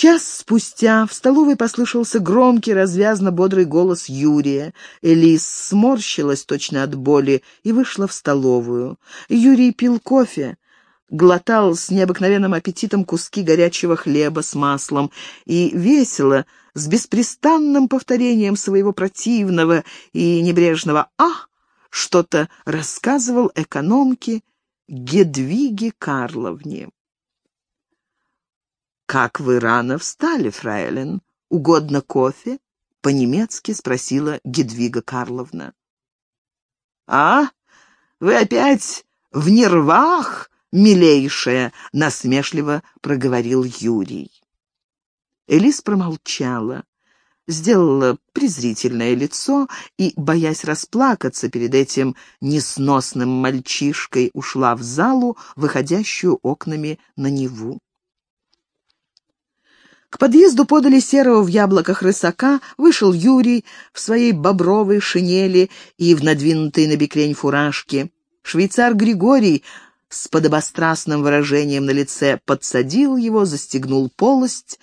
Час спустя в столовой послышался громкий, развязно бодрый голос Юрия. Элис сморщилась точно от боли и вышла в столовую. Юрий пил кофе, глотал с необыкновенным аппетитом куски горячего хлеба с маслом и весело, с беспрестанным повторением своего противного и небрежного «а» что-то рассказывал экономке Гедвиге Карловне. «Как вы рано встали, фрейлин? Угодно кофе?» — по-немецки спросила Гедвига Карловна. «А, вы опять в нервах, милейшая!» — насмешливо проговорил Юрий. Элис промолчала, сделала презрительное лицо и, боясь расплакаться перед этим несносным мальчишкой, ушла в залу, выходящую окнами на Неву. К подъезду подали серого в яблоках рысака, вышел Юрий в своей бобровой шинели и в надвинутой на бекрень фуражке. Швейцар Григорий с подобострастным выражением на лице подсадил его, застегнул полость.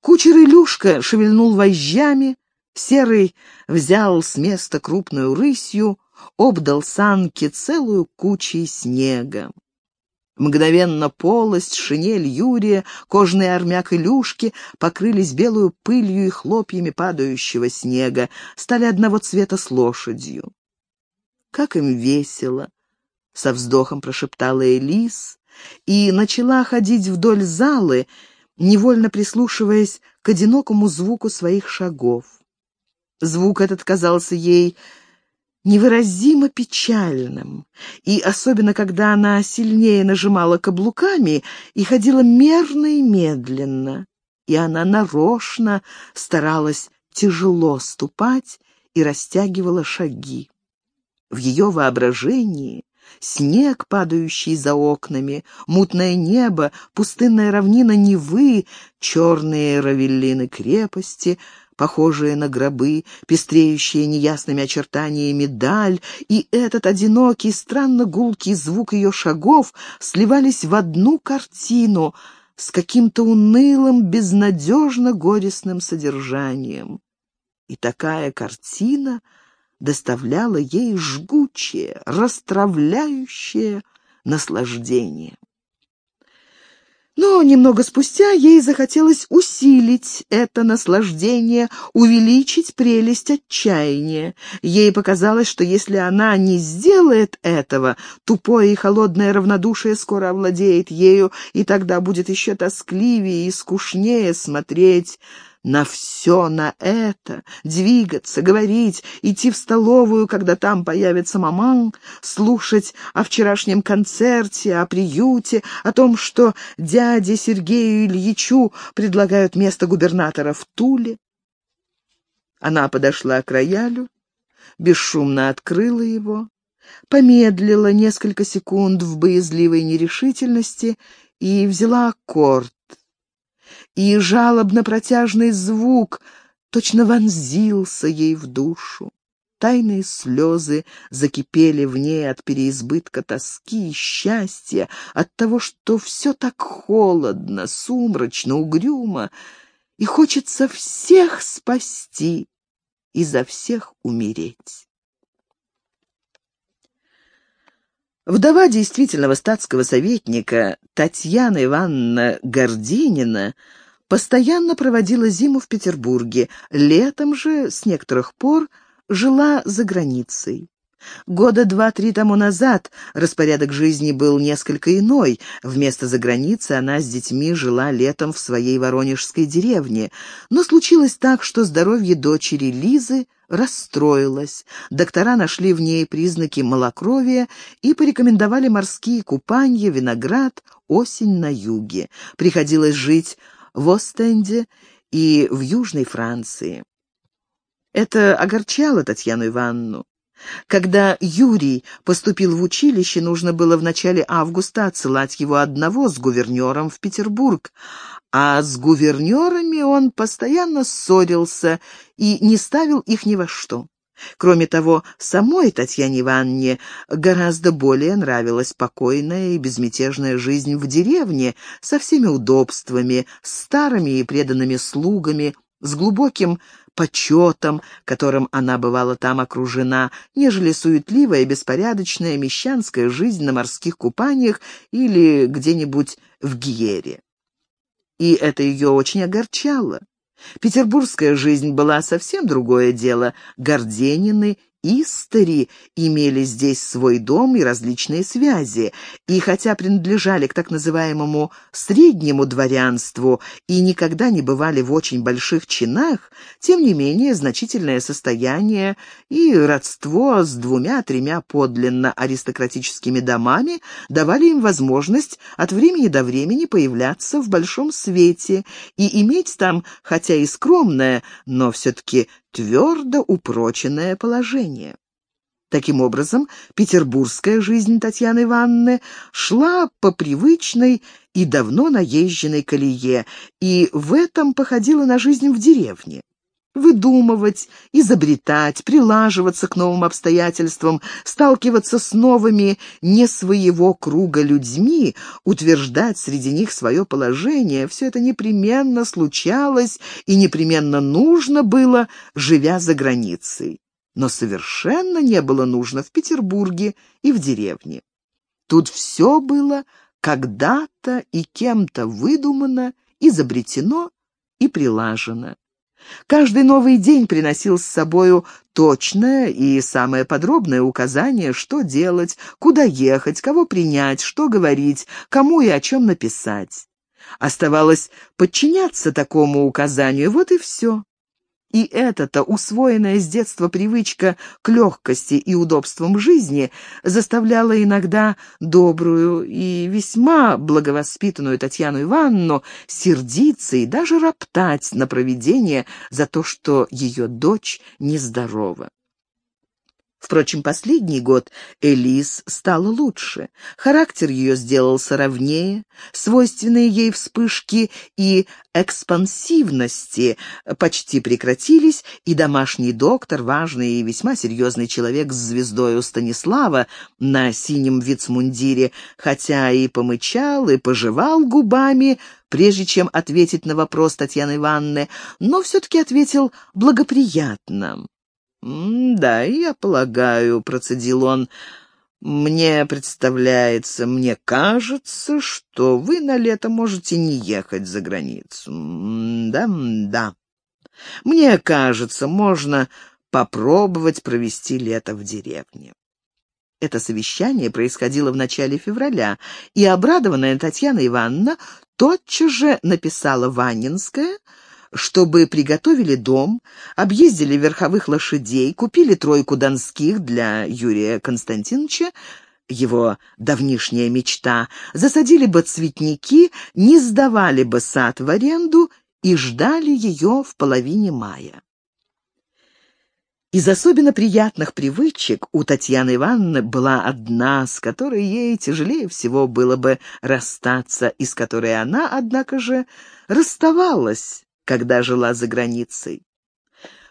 Кучер Илюшка шевельнул вожжами, серый взял с места крупную рысью, обдал санки целую кучей снега. Мгновенно полость, шинель Юрия, кожный армяк Илюшки покрылись белую пылью и хлопьями падающего снега, стали одного цвета с лошадью. «Как им весело!» — со вздохом прошептала Элис и начала ходить вдоль залы, невольно прислушиваясь к одинокому звуку своих шагов. Звук этот казался ей невыразимо печальным, и особенно когда она сильнее нажимала каблуками и ходила мерно и медленно, и она нарочно старалась тяжело ступать и растягивала шаги. В ее воображении снег, падающий за окнами, мутное небо, пустынная равнина Невы, черные равеллины крепости — похожие на гробы, пестреющие неясными очертаниями даль, и этот одинокий, странно гулкий звук ее шагов сливались в одну картину с каким-то унылым, безнадежно горестным содержанием. И такая картина доставляла ей жгучее, расстравляющее наслаждение. Но немного спустя ей захотелось усилить это наслаждение, увеличить прелесть отчаяния. Ей показалось, что если она не сделает этого, тупое и холодное равнодушие скоро овладеет ею, и тогда будет еще тоскливее и скучнее смотреть на все на это, двигаться, говорить, идти в столовую, когда там появится маман, слушать о вчерашнем концерте, о приюте, о том, что дяде Сергею Ильичу предлагают место губернатора в Туле. Она подошла к роялю, бесшумно открыла его, помедлила несколько секунд в боязливой нерешительности и взяла аккорд, и жалобно-протяжный звук точно вонзился ей в душу. Тайные слезы закипели в ней от переизбытка тоски и счастья, от того, что все так холодно, сумрачно, угрюмо, и хочется всех спасти и за всех умереть. Вдова действительного статского советника Татьяна Ивановна Горденина постоянно проводила зиму в Петербурге, летом же, с некоторых пор, жила за границей. Года два-три тому назад распорядок жизни был несколько иной. Вместо заграницы она с детьми жила летом в своей воронежской деревне. Но случилось так, что здоровье дочери Лизы расстроилось. Доктора нашли в ней признаки малокровия и порекомендовали морские купания, виноград, осень на юге. Приходилось жить в Остенде и в Южной Франции. Это огорчало Татьяну Ивановну. Когда Юрий поступил в училище, нужно было в начале августа отсылать его одного с гувернером в Петербург, а с гувернерами он постоянно ссорился и не ставил их ни во что. Кроме того, самой Татьяне Ивановне гораздо более нравилась покойная и безмятежная жизнь в деревне со всеми удобствами, с старыми и преданными слугами, с глубоким почетом, которым она бывала там окружена, нежели суетливая, беспорядочная мещанская жизнь на морских купаниях или где-нибудь в Гиере. И это ее очень огорчало. Петербургская жизнь была совсем другое дело. Горденины Истори имели здесь свой дом и различные связи, и хотя принадлежали к так называемому «среднему дворянству» и никогда не бывали в очень больших чинах, тем не менее значительное состояние и родство с двумя-тремя подлинно аристократическими домами давали им возможность от времени до времени появляться в большом свете и иметь там, хотя и скромное, но все-таки твердо упроченное положение. Таким образом, петербургская жизнь Татьяны Ивановны шла по привычной и давно наезженной колее, и в этом походила на жизнь в деревне выдумывать, изобретать, прилаживаться к новым обстоятельствам, сталкиваться с новыми не своего круга людьми, утверждать среди них свое положение, все это непременно случалось и непременно нужно было, живя за границей. Но совершенно не было нужно в Петербурге и в деревне. Тут все было когда-то и кем-то выдумано, изобретено и прилажено. Каждый новый день приносил с собою точное и самое подробное указание, что делать, куда ехать, кого принять, что говорить, кому и о чем написать. Оставалось подчиняться такому указанию, вот и все. И эта-то усвоенная с детства привычка к легкости и удобствам жизни заставляла иногда добрую и весьма благовоспитанную Татьяну Ивановну сердиться и даже роптать на провидение за то, что ее дочь нездорова. Впрочем, последний год Элис стала лучше. Характер ее сделался ровнее, свойственные ей вспышки и экспансивности почти прекратились, и домашний доктор, важный и весьма серьезный человек с звездой Станислава на синем вицмундире, хотя и помычал, и пожевал губами, прежде чем ответить на вопрос Татьяны Ивановны, но все-таки ответил благоприятно. «Да, я полагаю», — процедил он, — «мне представляется, мне кажется, что вы на лето можете не ехать за границу. Да, да. Мне кажется, можно попробовать провести лето в деревне». Это совещание происходило в начале февраля, и обрадованная Татьяна Ивановна тотчас же написала Ванинская, чтобы приготовили дом, объездили верховых лошадей, купили тройку донских для Юрия Константиновича, его давнишняя мечта, засадили бы цветники, не сдавали бы сад в аренду и ждали ее в половине мая. Из особенно приятных привычек у Татьяны Ивановны была одна, с которой ей тяжелее всего было бы расстаться, и с которой она, однако же, расставалась, когда жила за границей.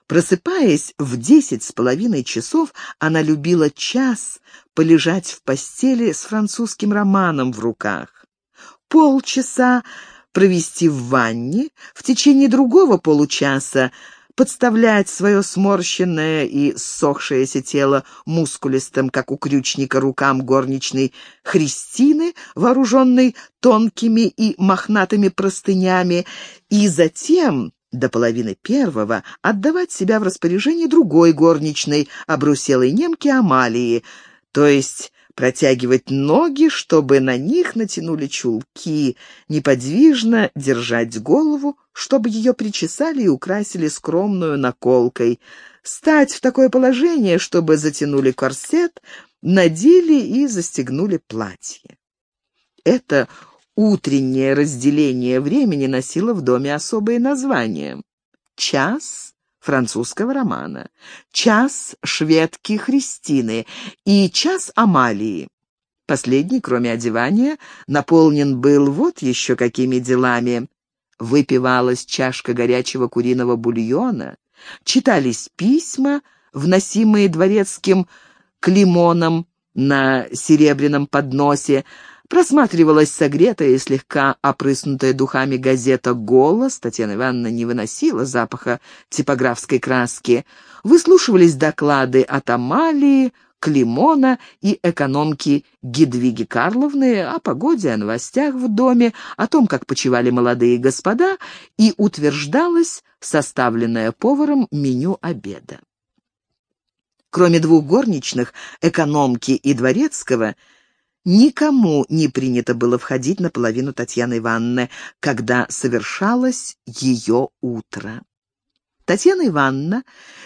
Просыпаясь в десять с половиной часов, она любила час полежать в постели с французским романом в руках. Полчаса провести в ванне, в течение другого получаса подставлять свое сморщенное и ссохшееся тело мускулистым, как у крючника, рукам горничной Христины, вооруженной тонкими и мохнатыми простынями, и затем до половины первого отдавать себя в распоряжение другой горничной, обруселой немки Амалии, то есть протягивать ноги, чтобы на них натянули чулки, неподвижно держать голову, чтобы ее причесали и украсили скромную наколкой, стать в такое положение, чтобы затянули корсет, надели и застегнули платье. Это утреннее разделение времени носило в доме особое название. Час французского романа, час шведки Христины и час Амалии. Последний, кроме одевания, наполнен был вот еще какими делами. Выпивалась чашка горячего куриного бульона, читались письма, вносимые дворецким климоном на серебряном подносе, Просматривалась согретая и слегка опрыснутая духами газета «Голос». Татьяна Ивановна не выносила запаха типографской краски. Выслушивались доклады от Амалии, Климона и экономки Гедвиги Карловны о погоде, о новостях в доме, о том, как почивали молодые господа, и утверждалось составленное поваром меню обеда. Кроме двух горничных, экономки и дворецкого, Никому не принято было входить на половину Татьяны Ивановны, когда совершалось ее утро. Татьяна Ивановна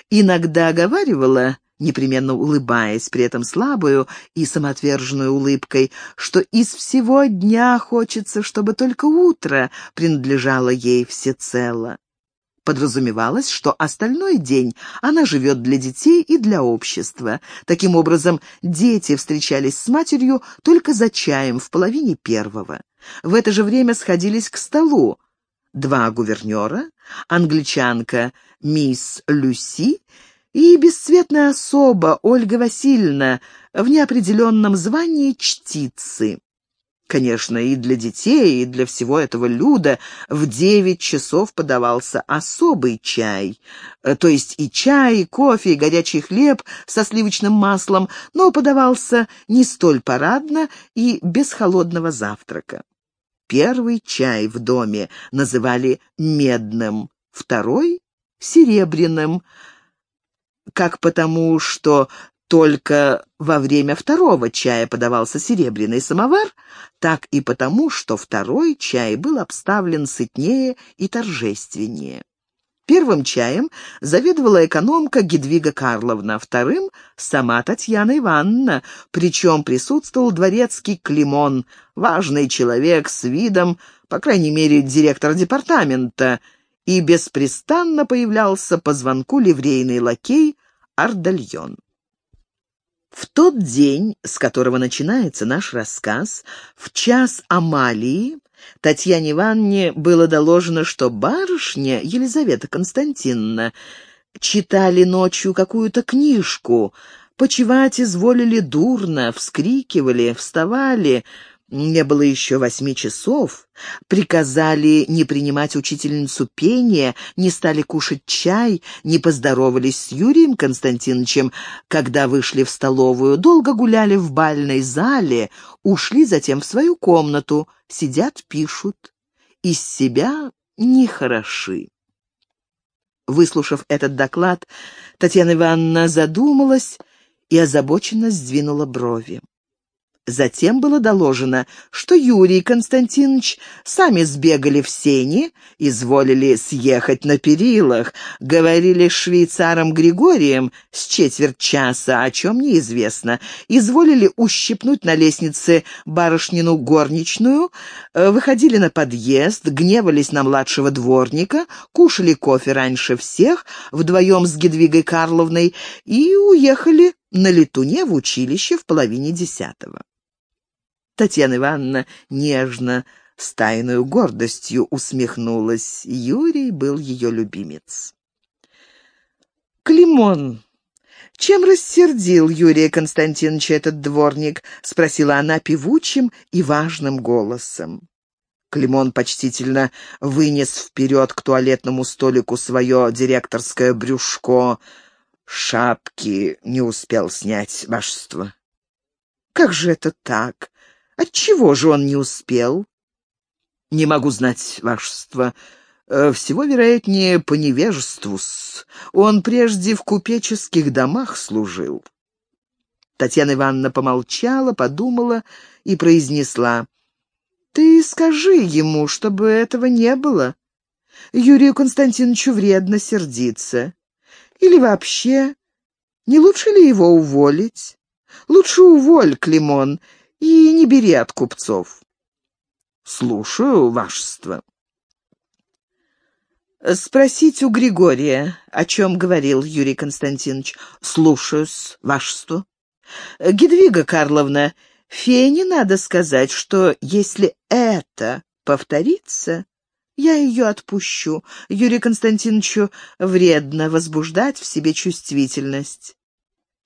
иногда оговаривала, непременно улыбаясь, при этом слабую и самоотверженную улыбкой, что из всего дня хочется, чтобы только утро принадлежало ей всецело. Подразумевалось, что остальной день она живет для детей и для общества. Таким образом, дети встречались с матерью только за чаем в половине первого. В это же время сходились к столу два гувернера, англичанка мисс Люси и бесцветная особа Ольга Васильевна в неопределенном звании чтицы. Конечно, и для детей, и для всего этого люда в девять часов подавался особый чай. Э, то есть и чай, и кофе, и горячий хлеб со сливочным маслом, но подавался не столь парадно и без холодного завтрака. Первый чай в доме называли медным, второй — серебряным, как потому, что только во время второго чая подавался серебряный самовар, так и потому, что второй чай был обставлен сытнее и торжественнее. Первым чаем заведовала экономка Гедвига Карловна, вторым — сама Татьяна Ивановна, причем присутствовал дворецкий Климон, важный человек с видом, по крайней мере, директор департамента, и беспрестанно появлялся по звонку ливрейный лакей Ардальон. В тот день, с которого начинается наш рассказ, в час Амалии, Татьяне Ивановне было доложено, что барышня Елизавета Константиновна читали ночью какую-то книжку, почевать изволили дурно, вскрикивали, вставали, не было еще восьми часов. Приказали не принимать учительницу пения, не стали кушать чай, не поздоровались с Юрием Константиновичем, когда вышли в столовую, долго гуляли в бальной зале, ушли затем в свою комнату, сидят, пишут. Из себя нехороши. Выслушав этот доклад, Татьяна Ивановна задумалась и озабоченно сдвинула брови. Затем было доложено, что Юрий Константинович сами сбегали в сени, изволили съехать на перилах, говорили с швейцаром Григорием с четверть часа, о чем неизвестно, изволили ущипнуть на лестнице барышнину горничную, э, выходили на подъезд, гневались на младшего дворника, кушали кофе раньше всех, вдвоем с Гедвигой Карловной, и уехали на летуне в училище в половине десятого. Татьяна Ивановна нежно, с тайной гордостью усмехнулась. Юрий был ее любимец. «Климон, чем рассердил Юрия Константиновича этот дворник?» — спросила она певучим и важным голосом. Климон почтительно вынес вперед к туалетному столику свое директорское брюшко. Шапки не успел снять, вашество. «Как же это так?» Отчего же он не успел? Не могу знать, вашество. Э, всего, вероятнее, по невежеству -с. Он прежде в купеческих домах служил. Татьяна Ивановна помолчала, подумала и произнесла. «Ты скажи ему, чтобы этого не было. Юрию Константиновичу вредно сердиться. Или вообще, не лучше ли его уволить? Лучше уволь, Климон, и не бери от купцов. Слушаю, вашество. Спросить у Григория, о чем говорил Юрий Константинович. Слушаюсь, вашество. Гедвига Карловна, Фене надо сказать, что если это повторится, Я ее отпущу. Юрию Константиновичу вредно возбуждать в себе чувствительность.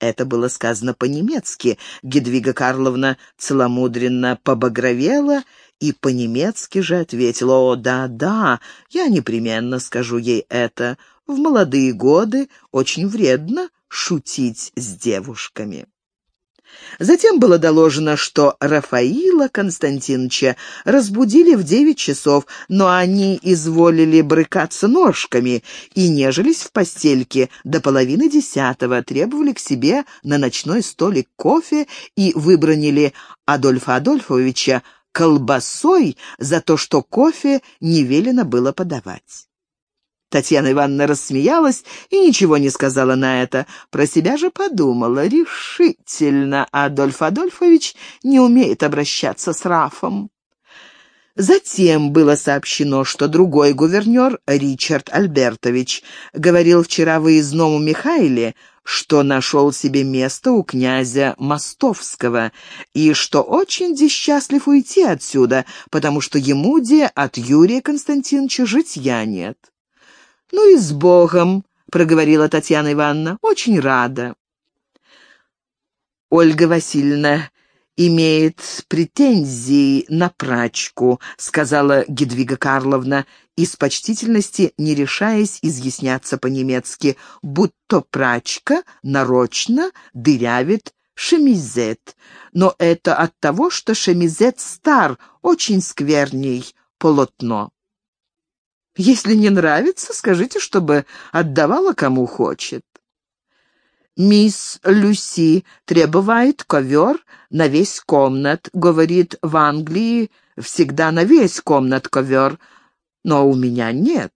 Это было сказано по-немецки. Гедвига Карловна целомудренно побагровела и по-немецки же ответила, «О, да-да, я непременно скажу ей это. В молодые годы очень вредно шутить с девушками». Затем было доложено, что Рафаила Константиновича разбудили в девять часов, но они изволили брыкаться ножками и нежились в постельке до половины десятого, требовали к себе на ночной столик кофе и выбронили Адольфа Адольфовича колбасой за то, что кофе не велено было подавать. Татьяна Ивановна рассмеялась и ничего не сказала на это. Про себя же подумала. Решительно Адольф Адольфович не умеет обращаться с Рафом. Затем было сообщено, что другой гувернер, Ричард Альбертович, говорил вчера выездному Михаиле, что нашел себе место у князя Мостовского и что очень счастлив уйти отсюда, потому что ему, де, от Юрия Константиновича житья нет. «Ну и с Богом», — проговорила Татьяна Ивановна, — «очень рада». Ольга Васильевна имеет претензии на прачку», — сказала Гедвига Карловна, из почтительности не решаясь изъясняться по-немецки, будто прачка нарочно дырявит шемизет. Но это от того, что шемизет стар, очень скверней полотно. Если не нравится, скажите, чтобы отдавала кому хочет. «Мисс Люси требует ковер на весь комнат. Говорит, в Англии всегда на весь комнат ковер, но у меня нет».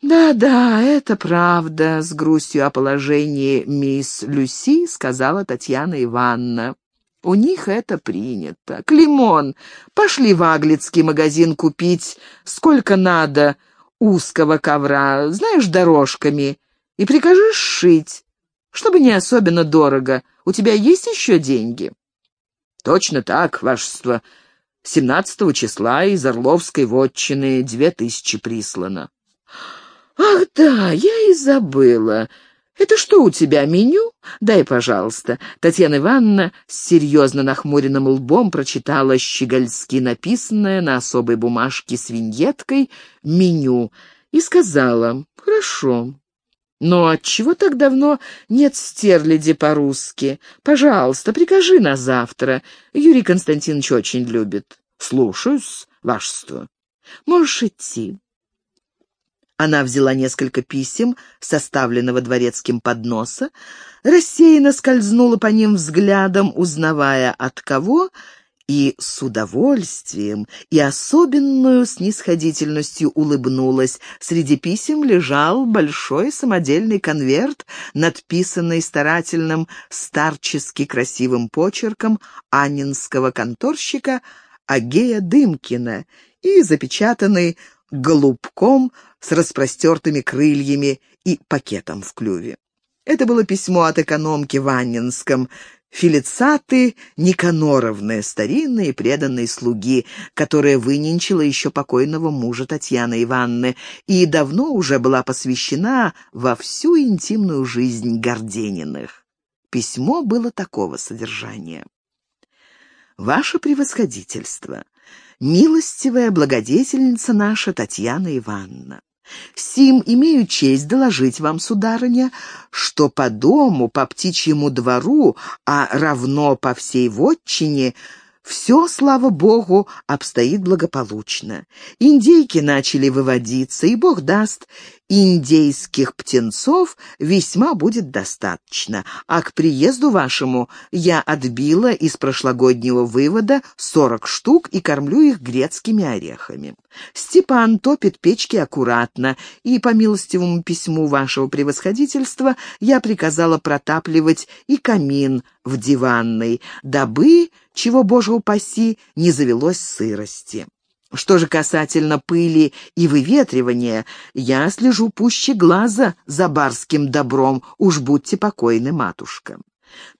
«Да-да, это правда», — с грустью о положении мисс Люси сказала Татьяна Ивановна. У них это принято. Климон, пошли в Аглицкий магазин купить сколько надо узкого ковра, знаешь, дорожками, и прикажи сшить, чтобы не особенно дорого. У тебя есть еще деньги? Точно так, вашество. 17 числа из Орловской вотчины две тысячи прислано. Ах да, я и забыла. «Это что у тебя, меню? Дай, пожалуйста». Татьяна Ивановна с серьезно нахмуренным лбом прочитала щегольски написанное на особой бумажке с виньеткой меню и сказала «Хорошо». «Но отчего так давно нет стерляди по-русски? Пожалуйста, прикажи на завтра. Юрий Константинович очень любит». «Слушаюсь, вашество». «Можешь идти». Она взяла несколько писем, составленного дворецким подноса, рассеянно скользнула по ним взглядом, узнавая от кого, и с удовольствием и особенную снисходительностью улыбнулась. Среди писем лежал большой самодельный конверт, надписанный старательным старчески красивым почерком анинского конторщика Агея Дымкина и запечатанный голубком с распростертыми крыльями и пакетом в клюве. Это было письмо от экономки в Аннинском, Филицаты Никаноровны, старинные преданные слуги, которая выненчила еще покойного мужа Татьяны Ивановны и давно уже была посвящена во всю интимную жизнь Гордениных. Письмо было такого содержания. «Ваше превосходительство, милостивая благодетельница наша Татьяна Ивановна, Сим имею честь доложить вам, сударыня, что по дому, по птичьему двору, а равно по всей вотчине все, слава богу, обстоит благополучно. Индейки начали выводиться, и бог даст, индейских птенцов весьма будет достаточно, а к приезду вашему я отбила из прошлогоднего вывода сорок штук и кормлю их грецкими орехами. Степан топит печки аккуратно, и по милостивому письму вашего превосходительства я приказала протапливать и камин в диванной, дабы, чего, боже упаси, не завелось сырости. Что же касательно пыли и выветривания, я слежу пуще глаза за барским добром, уж будьте покойны, матушка.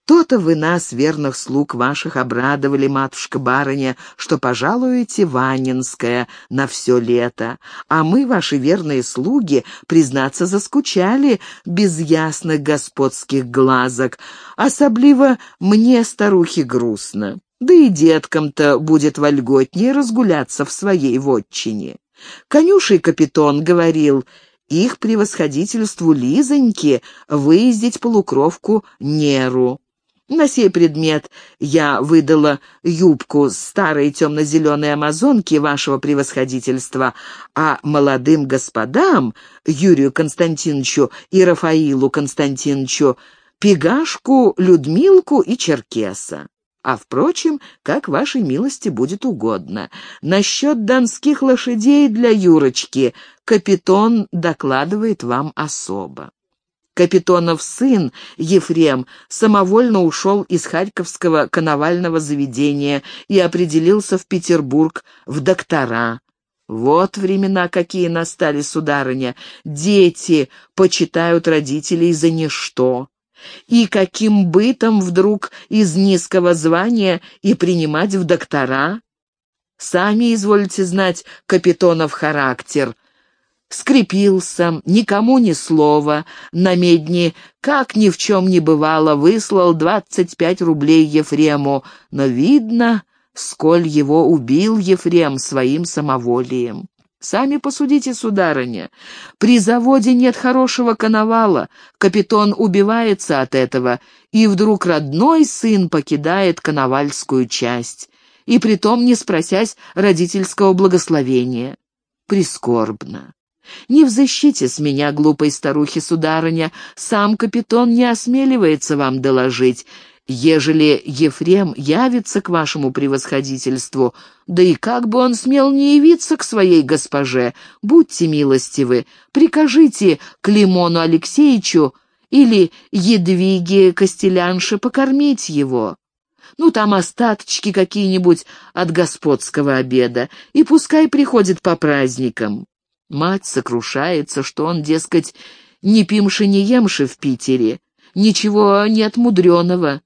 То-то вы нас, верных слуг ваших, обрадовали, матушка-барыня, что пожалуете Ванинское на все лето, а мы, ваши верные слуги, признаться, заскучали без ясных господских глазок, особливо мне, старухе, грустно. Да и деткам-то будет вольготнее разгуляться в своей вотчине. Конюший капитон говорил, их превосходительству Лизоньке выездить полукровку Неру. На сей предмет я выдала юбку старой темно-зеленой амазонки вашего превосходительства, а молодым господам, Юрию Константиновичу и Рафаилу Константиновичу, пегашку, Людмилку и Черкеса. А, впрочем, как вашей милости будет угодно. Насчет донских лошадей для Юрочки капитон докладывает вам особо. Капитонов сын, Ефрем, самовольно ушел из Харьковского коновального заведения и определился в Петербург в доктора. Вот времена какие настали, сударыня. Дети почитают родителей за ничто. И каким бытом вдруг из низкого звания и принимать в доктора? Сами извольте знать капитонов характер — скрепился, никому ни слова, на медни, как ни в чем не бывало, выслал двадцать пять рублей Ефрему, но видно, сколь его убил Ефрем своим самоволием. Сами посудите, сударыня, при заводе нет хорошего коновала, капитан убивается от этого, и вдруг родной сын покидает коновальскую часть, и притом не спросясь родительского благословения. Прискорбно. Не взыщите с меня, глупой старухи-сударыня, сам капитан не осмеливается вам доложить. Ежели Ефрем явится к вашему превосходительству, да и как бы он смел не явиться к своей госпоже, будьте милостивы, прикажите Климону Алексеевичу или Едвиге Костелянше покормить его. Ну, там остаточки какие-нибудь от господского обеда, и пускай приходит по праздникам. Мать сокрушается, что он, дескать, не пимши, не емши в Питере. Ничего нет мудреного.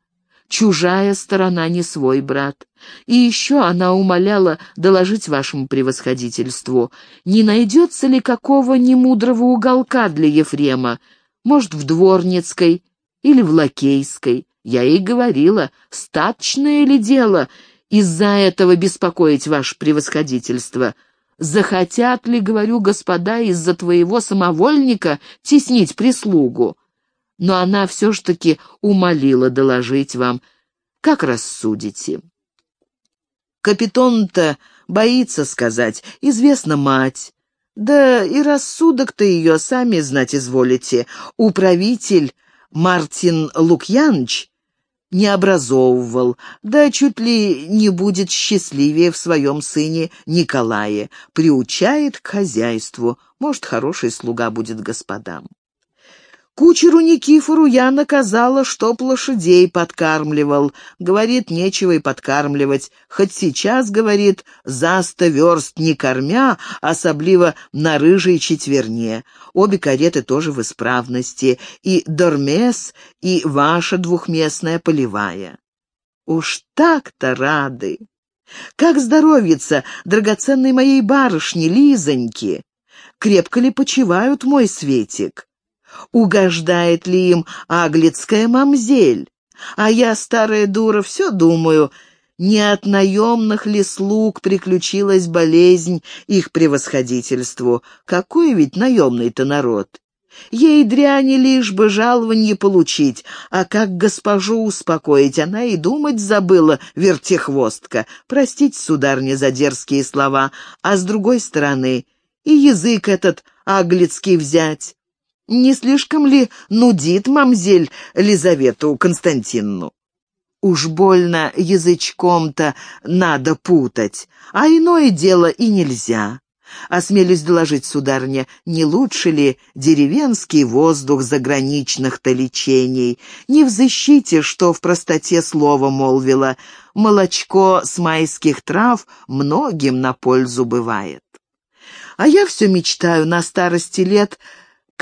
Чужая сторона не свой брат. И еще она умоляла доложить вашему превосходительству, не найдется ли какого немудрого уголка для Ефрема, может, в Дворницкой или в Лакейской. Я ей говорила, статочное ли дело из-за этого беспокоить ваше превосходительство — Захотят ли, говорю, господа, из-за твоего самовольника теснить прислугу? Но она все ж таки умолила доложить вам. Как рассудите? Капитон-то боится сказать, известна мать. Да и рассудок-то ее, сами знать изволите. Управитель Мартин Лукьяныч не образовывал, да чуть ли не будет счастливее в своем сыне Николае, приучает к хозяйству, может, хороший слуга будет господам. Кучеру Никифору я наказала, чтоб лошадей подкармливал. Говорит, нечего и подкармливать. Хоть сейчас, говорит, за сто верст не кормя, особливо на рыжей четверне. Обе кареты тоже в исправности. И Дормес, и ваша двухместная полевая. Уж так-то рады! Как здоровится драгоценной моей барышни Лизоньки! Крепко ли почивают мой Светик? Угождает ли им аглицкая мамзель. А я, старая дура, все думаю, не от наемных ли слуг приключилась болезнь их превосходительству. Какой ведь наемный-то народ? Ей дряни лишь бы жалованье получить, а как госпожу успокоить, она и думать забыла, вертехвостка. Простите, сударня, за дерзкие слова, а с другой стороны, и язык этот аглицкий взять. Не слишком ли нудит мамзель Лизавету Константинну? Уж больно язычком-то надо путать, а иное дело и нельзя. Осмелюсь доложить, сударыня, не лучше ли деревенский воздух заграничных-то лечений? Не взыщите, что в простоте слова молвила. Молочко с майских трав многим на пользу бывает. А я все мечтаю на старости лет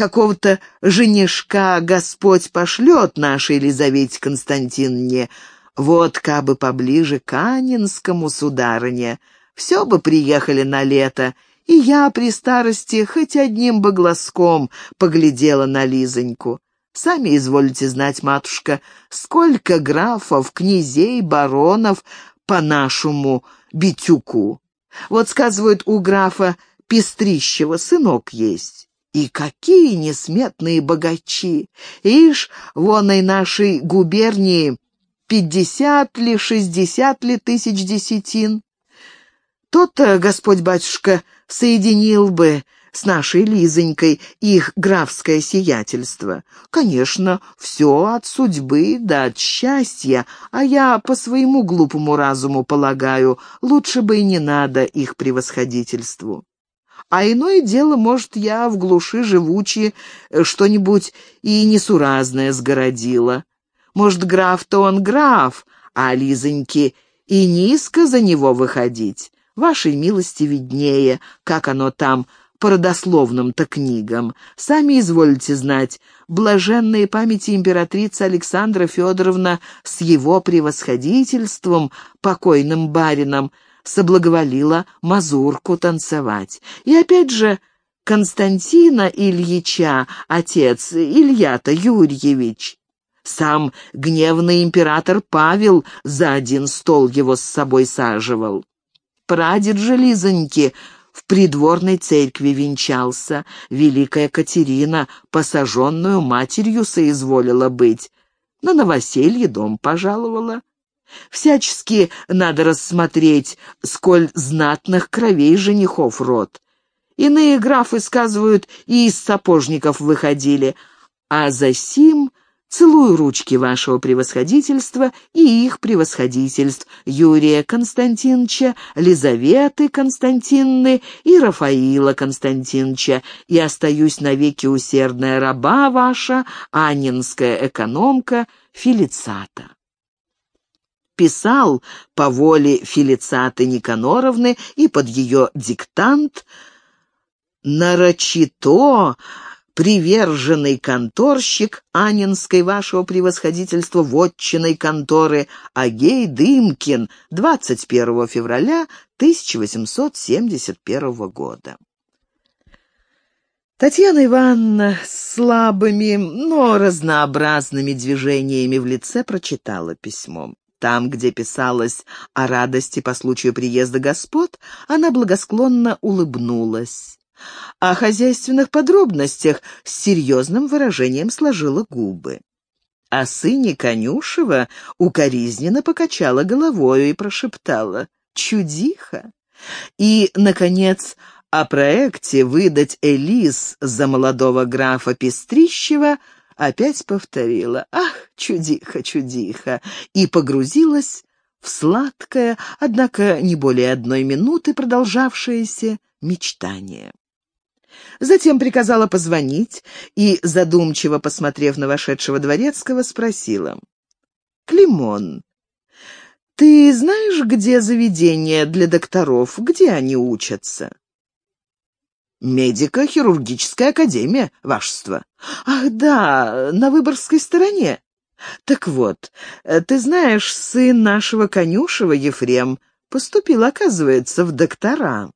какого-то женишка Господь пошлет нашей Елизавете Константиновне. Вот кабы поближе к Анинскому, сударыне, все бы приехали на лето, и я при старости хоть одним бы глазком поглядела на Лизоньку. Сами изволите знать, матушка, сколько графов, князей, баронов по нашему Битюку. Вот, сказывают, у графа Пестрищева сынок есть. И какие несметные богачи! Ишь, вон и нашей губернии пятьдесят ли, шестьдесят ли тысяч десятин. Тот-то, Господь-батюшка, соединил бы с нашей Лизонькой их графское сиятельство. Конечно, все от судьбы да от счастья, а я по своему глупому разуму полагаю, лучше бы и не надо их превосходительству. А иное дело, может, я в глуши живучи что-нибудь и несуразное сгородила. Может, граф-то он граф, а Лизоньке и низко за него выходить. Вашей милости виднее, как оно там по родословным-то книгам. Сами изволите знать, блаженные памяти императрица Александра Федоровна с его превосходительством, покойным барином, соблаговолила мазурку танцевать. И опять же, Константина Ильича, отец Илья-то Юрьевич. Сам гневный император Павел за один стол его с собой саживал. Прадед же Лизоньки в придворной церкви венчался. Великая Катерина, посаженную матерью, соизволила быть. На новоселье дом пожаловала. Всячески надо рассмотреть, сколь знатных кровей женихов род. Иные графы, сказывают, и из сапожников выходили, а за сим Целую ручки вашего превосходительства и их превосходительств Юрия Константиновича, Лизаветы Константинны и Рафаила Константиновича, и остаюсь навеки усердная раба ваша, анинская экономка Филицата писал по воле Филицаты Никаноровны и под ее диктант нарочито приверженный конторщик Анинской вашего превосходительства вотчиной конторы Агей Дымкин 21 февраля 1871 года. Татьяна Ивановна слабыми, но разнообразными движениями в лице прочитала письмо. Там, где писалось о радости по случаю приезда господ, она благосклонно улыбнулась о хозяйственных подробностях с серьезным выражением сложила губы. А сыне Конюшева укоризненно покачала головою и прошептала «Чудиха!» И, наконец, о проекте выдать Элис за молодого графа Пестрищева опять повторила «Ах, чудиха, чудиха!» и погрузилась в сладкое, однако не более одной минуты продолжавшееся мечтание. Затем приказала позвонить и, задумчиво посмотрев на вошедшего дворецкого, спросила. «Климон, ты знаешь, где заведение для докторов, где они учатся?» «Медико-хирургическая академия, вашество». «Ах, да, на Выборгской стороне. Так вот, ты знаешь, сын нашего конюшева, Ефрем, поступил, оказывается, в доктора».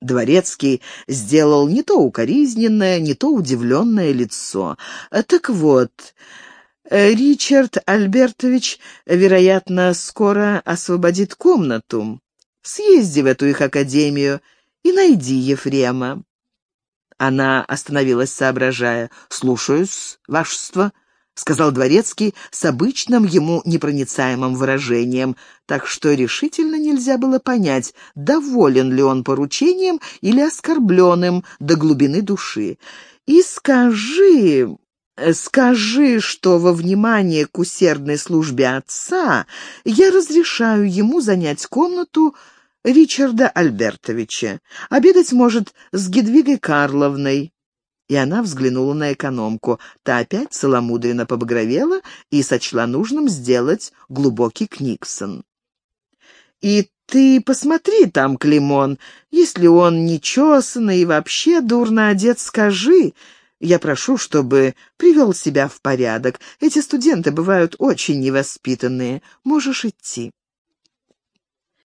Дворецкий сделал не то укоризненное, не то удивленное лицо. «Так вот, Ричард Альбертович, вероятно, скоро освободит комнату. Съезди в эту их академию и найди Ефрема». Она остановилась, соображая. «Слушаюсь, вашество». — сказал Дворецкий с обычным ему непроницаемым выражением, так что решительно нельзя было понять, доволен ли он поручением или оскорбленным до глубины души. «И скажи, скажи, что во внимание к усердной службе отца я разрешаю ему занять комнату Ричарда Альбертовича. Обедать может с Гедвигой Карловной, и она взглянула на экономку. Та опять целомудренно побагровела и сочла нужным сделать глубокий книксон. «И ты посмотри там, Климон, если он нечесанный и вообще дурно одет, скажи. Я прошу, чтобы привел себя в порядок. Эти студенты бывают очень невоспитанные. Можешь идти».